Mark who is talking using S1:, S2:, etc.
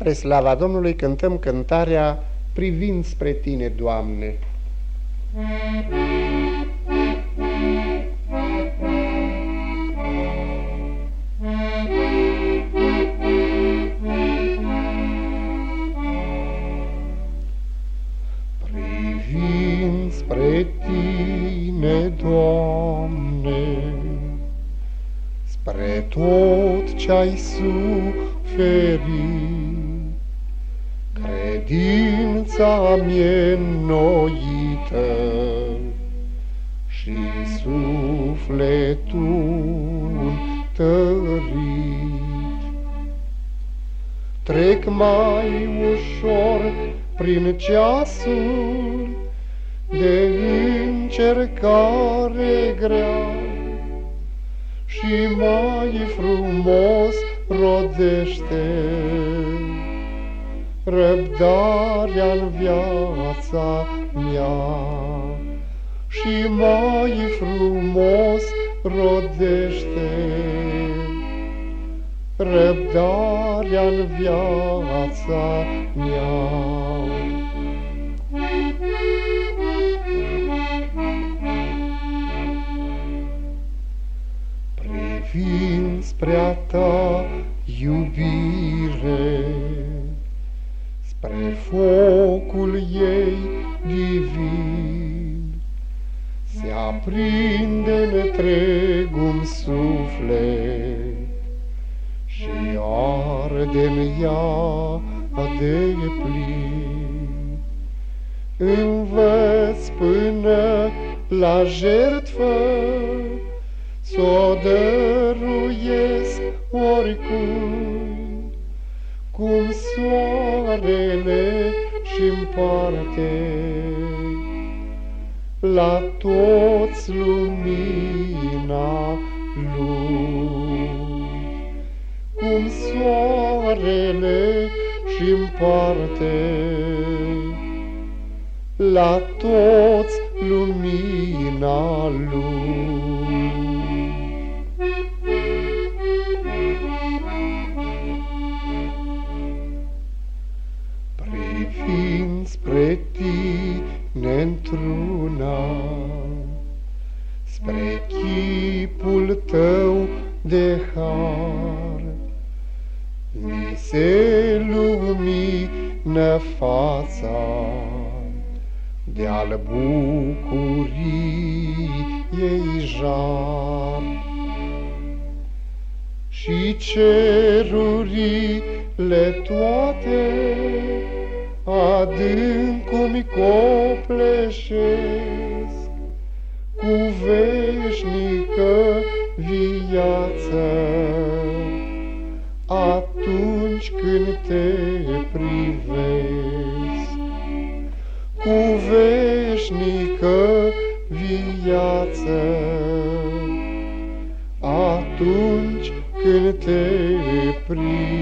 S1: Spre slava Domnului cântăm cântarea Privind spre Tine, Doamne.
S2: Privind spre Tine, Doamne, spre tot ce-ai suferit, Credința mie înnoită și sufletul tărit. Trec mai ușor prin ceasul de încercare grea și mai frumos rodește răbdarea în viața mea și mai frumos rodește răbdarea în viața mea. Privind spre a ta iubire, spre focul ei divin, se aprinde întregul suflet și arde-n ea de plin. Învăț până la jertfă S-o dăruiesc oricui, Cum soarele și împarte La toți lumina lui. Cum soarele și împarte La toți lumina lui. Într-una, Spre chipul tău de har, Mi se lumină fața De-al bucuriei jar. Și cerurile toate adâncumi copleșesc cu veșnică viață. Atunci când te privesc cu veșnică viață, atunci când te privesc.